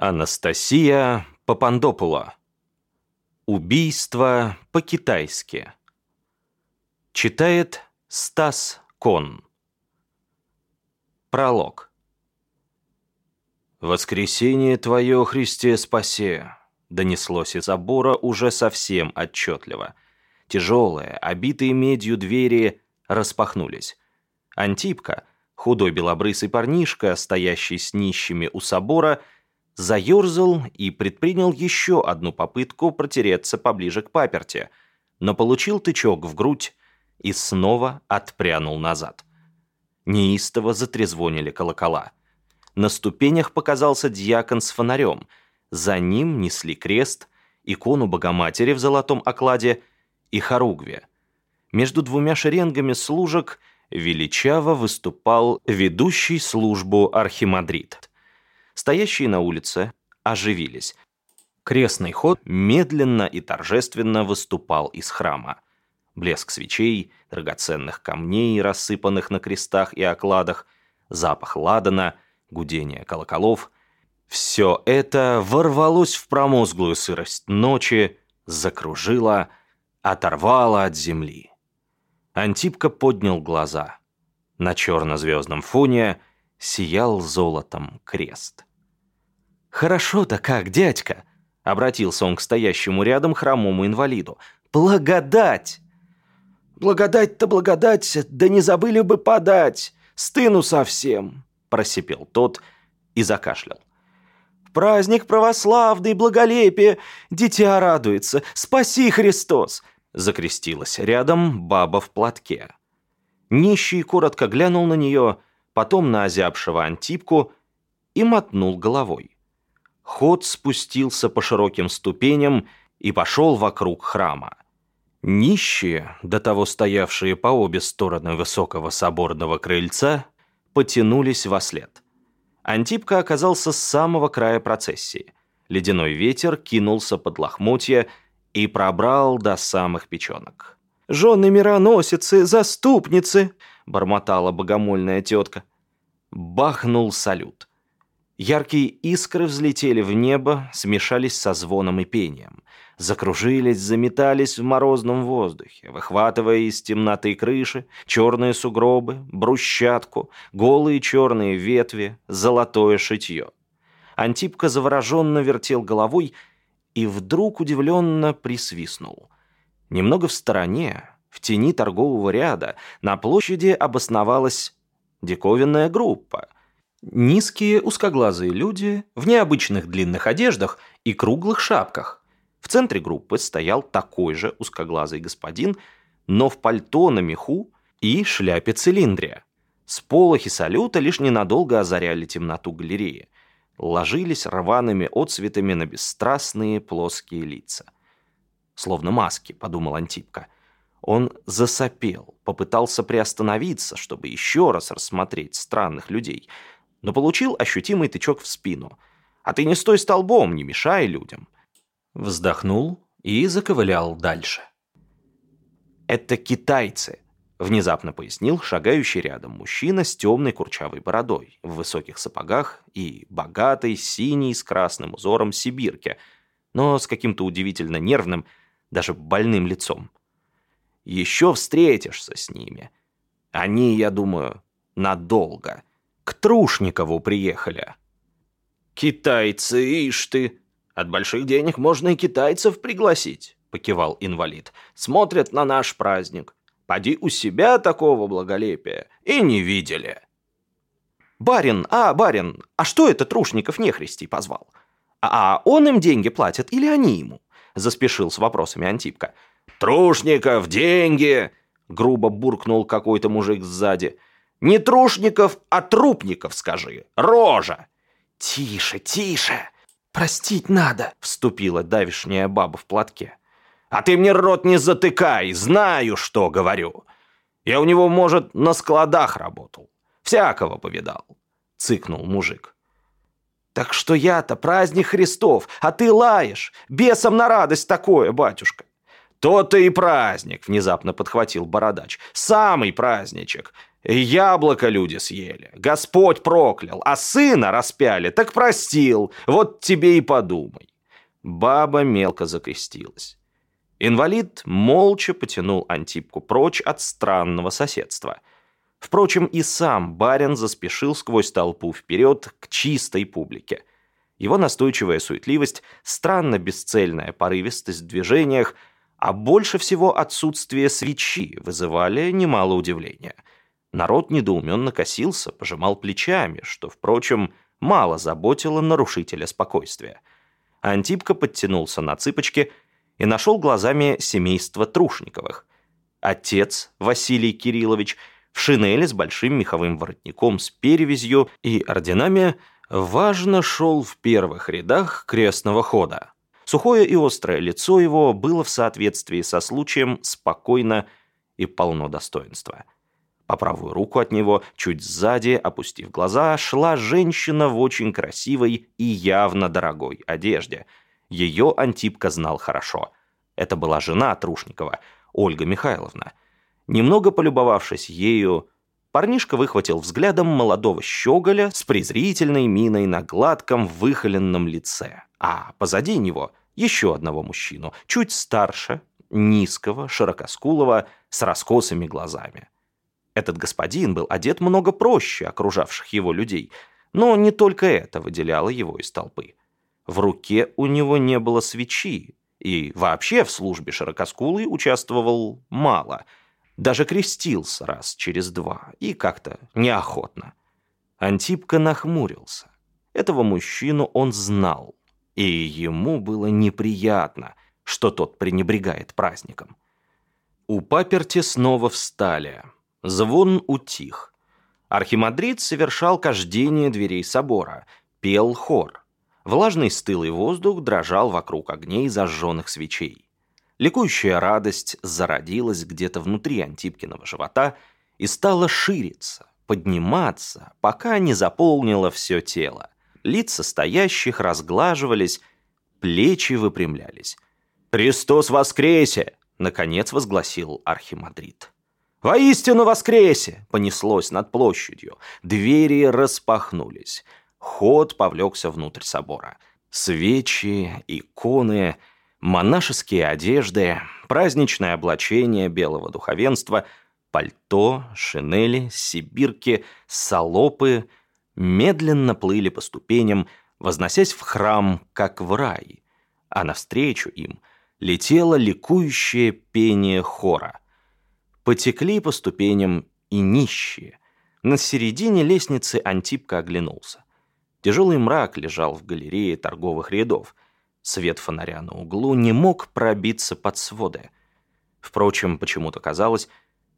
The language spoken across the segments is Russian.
Анастасия Папандопула. Убийство по-китайски. Читает Стас Кон. Пролог. «Воскресение Твое, Христе, спаси!» донеслось из забора уже совсем отчетливо. Тяжелые, обитые медью двери распахнулись. Антипка, худой белобрысый парнишка, стоящий с нищими у собора, заерзал и предпринял еще одну попытку протереться поближе к паперте, но получил тычок в грудь и снова отпрянул назад. Неистово затрезвонили колокола. На ступенях показался дьякон с фонарем. За ним несли крест, икону Богоматери в золотом окладе и хоругве. Между двумя шеренгами служек величаво выступал ведущий службу архимандрит. Стоящие на улице оживились. Крестный ход медленно и торжественно выступал из храма. Блеск свечей, драгоценных камней, рассыпанных на крестах и окладах, запах ладана, гудение колоколов — все это ворвалось в промозглую сырость ночи, закружило, оторвало от земли. Антипка поднял глаза. На черно-звездном фоне сиял золотом крест. «Хорошо-то как, дядька!» — обратился он к стоящему рядом хромому инвалиду. «Благодать!» «Благодать-то благодать, да не забыли бы подать! Стыну совсем!» — просипел тот и закашлял. «Праздник православный, благолепие! Дитя радуется! Спаси, Христос!» Закрестилась рядом баба в платке. Нищий коротко глянул на нее, потом на озябшего Антипку и мотнул головой. Ход спустился по широким ступеням и пошел вокруг храма. Нищие, до того стоявшие по обе стороны высокого соборного крыльца, потянулись во след. Антипка оказался с самого края процессии. Ледяной ветер кинулся под лохмотья и пробрал до самых печенок. «Жены мироносицы, заступницы!» — бормотала богомольная тетка. Бахнул салют. Яркие искры взлетели в небо, смешались со звоном и пением. Закружились, заметались в морозном воздухе, выхватывая из темноты крыши черные сугробы, брусчатку, голые черные ветви, золотое шитье. Антипка завороженно вертел головой и вдруг удивленно присвистнул. Немного в стороне, в тени торгового ряда, на площади обосновалась диковинная группа. Низкие узкоглазые люди в необычных длинных одеждах и круглых шапках. В центре группы стоял такой же узкоглазый господин, но в пальто на меху и шляпе цилиндрия. Сполохи салюта лишь ненадолго озаряли темноту галереи ложились рваными отцветами на бесстрастные плоские лица. «Словно маски», — подумал Антипка. Он засопел, попытался приостановиться, чтобы еще раз рассмотреть странных людей, но получил ощутимый тычок в спину. «А ты не стой столбом, не мешай людям!» Вздохнул и заковылял дальше. «Это китайцы», Внезапно пояснил шагающий рядом мужчина с темной курчавой бородой, в высоких сапогах и богатой синей с красным узором сибирке, но с каким-то удивительно нервным, даже больным лицом. Еще встретишься с ними. Они, я думаю, надолго. К Трушникову приехали. «Китайцы, ишь ты! От больших денег можно и китайцев пригласить», — покивал инвалид. «Смотрят на наш праздник. Поди у себя такого благолепия и не видели. «Барин, а, барин, а что это Трушников нехристей позвал? А он им деньги платит или они ему?» Заспешил с вопросами Антипка. «Трушников, деньги!» Грубо буркнул какой-то мужик сзади. «Не Трушников, а Трупников, скажи! Рожа!» «Тише, тише! Простить надо!» Вступила давишняя баба в платке. А ты мне рот не затыкай, знаю, что говорю. Я у него, может, на складах работал. Всякого повидал. Цыкнул мужик. Так что я-то праздник Христов, а ты лаешь. Бесом на радость такое, батюшка. То-то и праздник, внезапно подхватил бородач. Самый праздничек. Яблоко люди съели, Господь проклял, а сына распяли, так простил, вот тебе и подумай. Баба мелко закрестилась. Инвалид молча потянул Антипку прочь от странного соседства. Впрочем, и сам барин заспешил сквозь толпу вперед к чистой публике. Его настойчивая суетливость, странно бесцельная порывистость в движениях, а больше всего отсутствие свечи вызывали немало удивления. Народ недоуменно косился, пожимал плечами, что, впрочем, мало заботило нарушителя спокойствия. Антипка подтянулся на цыпочки и нашел глазами семейство Трушниковых. Отец, Василий Кириллович, в шинели с большим меховым воротником с перевязью и орденами, важно шел в первых рядах крестного хода. Сухое и острое лицо его было в соответствии со случаем спокойно и полно достоинства. По правую руку от него, чуть сзади, опустив глаза, шла женщина в очень красивой и явно дорогой одежде. Ее Антипка знал хорошо. Это была жена Трушникова, Ольга Михайловна. Немного полюбовавшись ею, парнишка выхватил взглядом молодого щеголя с презрительной миной на гладком выхоленном лице, а позади него еще одного мужчину, чуть старше, низкого, широкоскулого, с раскосыми глазами. Этот господин был одет много проще окружавших его людей, но не только это выделяло его из толпы. В руке у него не было свечи, и вообще в службе широкоскулый участвовал мало. Даже крестился раз через два, и как-то неохотно. Антипка нахмурился. Этого мужчину он знал, и ему было неприятно, что тот пренебрегает праздником. У паперти снова встали – Звон утих. Архимандрит совершал кождение дверей собора, пел хор. Влажный стылый воздух дрожал вокруг огней зажженных свечей. Ликующая радость зародилась где-то внутри Антипкиного живота и стала шириться, подниматься, пока не заполнила все тело. Лица стоящих разглаживались, плечи выпрямлялись. «Христос воскресе!» — наконец возгласил архимандрит. «Воистину воскресе!» понеслось над площадью. Двери распахнулись. Ход повлекся внутрь собора. Свечи, иконы, монашеские одежды, праздничное облачение белого духовенства, пальто, шинели, сибирки, салопы медленно плыли по ступеням, возносясь в храм, как в рай. А навстречу им летело ликующее пение хора — Потекли по ступеням и нищие. На середине лестницы Антипка оглянулся. Тяжелый мрак лежал в галерее торговых рядов. Свет фонаря на углу не мог пробиться под своды. Впрочем, почему-то казалось,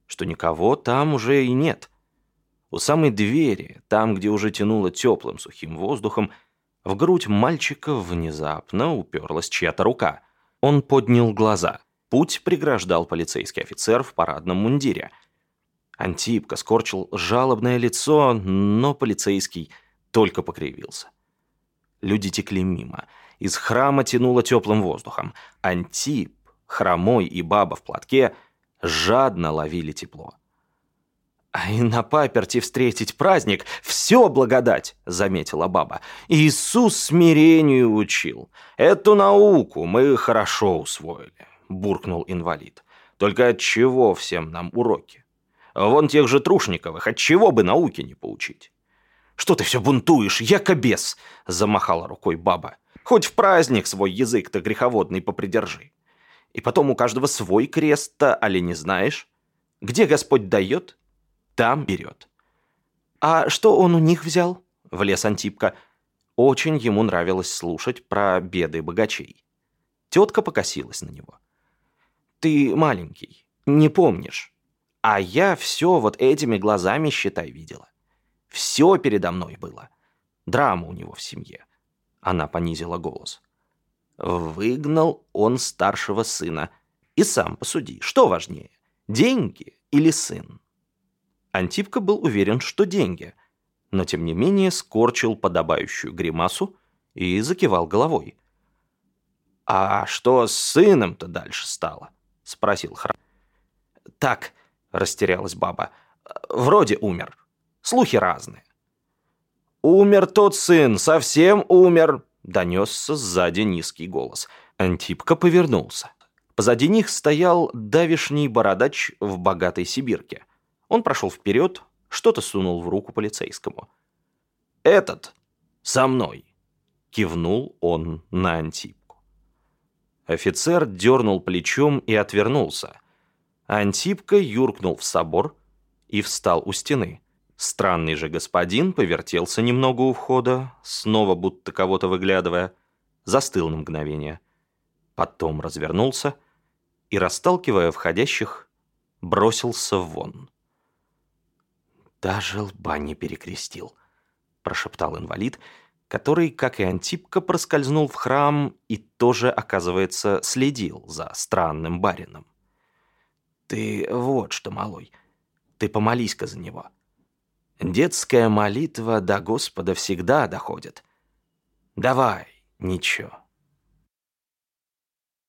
что никого там уже и нет. У самой двери, там, где уже тянуло теплым сухим воздухом, в грудь мальчика внезапно уперлась чья-то рука. Он поднял глаза — Путь преграждал полицейский офицер в парадном мундире. Антипка скорчил жалобное лицо, но полицейский только покривился. Люди текли мимо. Из храма тянуло теплым воздухом. Антип, хромой и баба в платке жадно ловили тепло. «А и на паперти встретить праздник — все благодать», — заметила баба. «Иисус смирению учил. Эту науку мы хорошо усвоили» буркнул инвалид. «Только от чего всем нам уроки? Вон тех же Трушниковых, от чего бы науки не поучить?» «Что ты все бунтуешь, якобес?» – замахала рукой баба. «Хоть в праздник свой язык-то греховодный попридержи. И потом у каждого свой крест-то, али не знаешь? Где Господь дает, там берет». «А что он у них взял?» – влез Антипка. Очень ему нравилось слушать про беды богачей. Тетка покосилась на него. Ты маленький, не помнишь. А я все вот этими глазами, считай, видела. Все передо мной было. Драма у него в семье. Она понизила голос. Выгнал он старшего сына. И сам посуди, что важнее, деньги или сын? Антипка был уверен, что деньги, но тем не менее скорчил подобающую гримасу и закивал головой. А что с сыном-то дальше стало? Спросил храм. «Так», — растерялась баба, Вроде умер. Слухи разные. «Умер тот сын, совсем умер!» — донесся сзади низкий голос. Антипка повернулся. Позади них стоял давишний бородач в богатой сибирке. Он прошел вперед, что-то сунул в руку полицейскому. «Этот со мной!» — кивнул он на Антипку. Офицер дернул плечом и отвернулся. Антипка юркнул в собор и встал у стены. Странный же господин повертелся немного у входа, снова будто кого-то выглядывая, застыл на мгновение. Потом развернулся и, расталкивая входящих, бросился вон. «Даже лба не перекрестил», — прошептал инвалид, который, как и Антипка, проскользнул в храм и тоже, оказывается, следил за странным барином. «Ты вот что, малой, ты помолись-ка за него». Детская молитва до Господа всегда доходит. Давай, ничего.